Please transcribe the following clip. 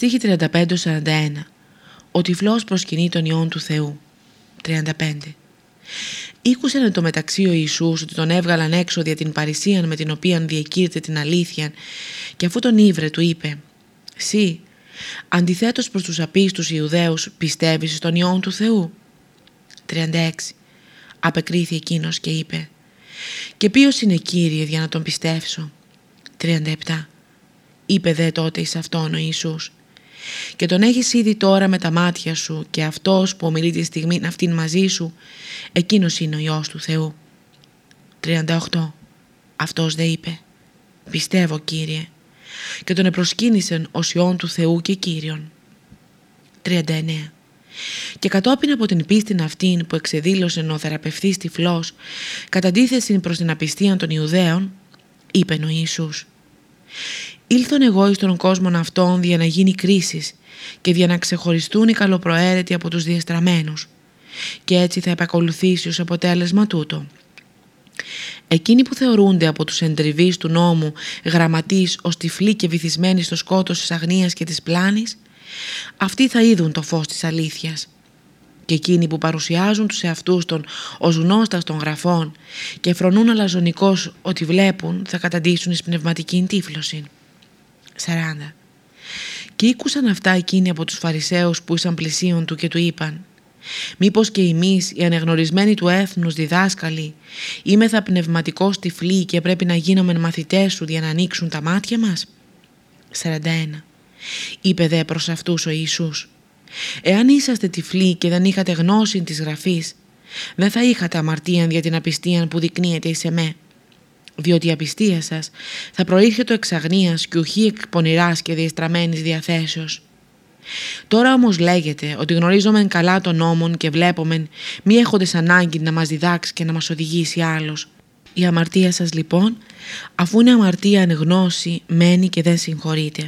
Στίχη 35-41 Ο τυφλός προσκυνεί τον Υιόν του Θεού 35 Ήκουσε εν το μεταξύ ο Ιησούς ότι τον έβγαλαν έξω δια την παρησίαν με την οποία διακήρυτε την αλήθεια και αφού τον ήβρε του είπε «Συ, αντιθέτως προς τους απίστους Ιουδαίους πιστεύεις στον Υιόν του Θεού» 36 Απεκρίθη εκείνος και είπε «Και ποιος είναι Κύριε για να τον πιστεύσω» 37 Είπε δε τότε εις αυτόν ο Ιησούς και τον έχεις ήδη τώρα με τα μάτια σου και αυτός που ομιλεί τη στιγμή αυτήν μαζί σου, εκείνος είναι ο Υιός του Θεού. 38. Αυτός δε είπε, πιστεύω Κύριε, και τον επροσκύνησεν ως Υιόν του Θεού και Κύριον. 39. Και κατόπιν από την πίστη αυτήν που εξεδήλωσε ο θεραπευτής τυφλός, κατά αντίθεση προς την απιστία των Ιουδαίων, είπε ο Ιησούς Ήλθον εγώ εις τον κόσμο αυτόν για να γίνει κρίσης και για να ξεχωριστούν οι καλοπροαίρετοι από τους διεστραμμένους και έτσι θα επακολουθήσει ως αποτέλεσμα τούτο. Εκείνοι που θεωρούνται από τους εντριβείς του νόμου γραμματείς ως τυφλοί και βυθισμένοι στο σκότος της αγνίας και της πλάνης, αυτοί θα είδουν το φως της αλήθειας. Και εκείνοι που παρουσιάζουν τους εαυτούς των ως γνώστας των γραφών και φρονούν αλαζονικώς ότι βλέπουν θα καταντήσουν εις πνευματική τύφλωση. 40. Και ήκουσαν αυτά εκείνοι από τους Φαρισαίους που ήσαν πλησίον του και του είπαν «Μήπως και εμείς οι ανεγνωρισμένοι του έθνους διδάσκαλοι είμεθα πνευματικός τυφλοί και πρέπει να γίνομαι μαθητές σου για να ανοίξουν τα μάτια μας» 41. Είπε δε προς αυτούς ο Ιησούς «Εάν είσαστε τυφλοί και δεν είχατε γνώση της γραφής δεν θα είχατε αμαρτία για την απιστία που δεικνύεται εις εμέ» διότι η απιστία σας θα προήρχεται εξ αγνίας και ουχή εκ πονηράς και διεστραμμένης διαθέσεως. Τώρα όμως λέγεται ότι γνωρίζομεν καλά των νόμων και βλέπομεν μη έχοντες ανάγκη να μας διδάξει και να μας οδηγήσει άλλος. Η αμαρτία σας λοιπόν, αφού είναι αμαρτία εν γνώση, μένει και δεν συγχωρείται.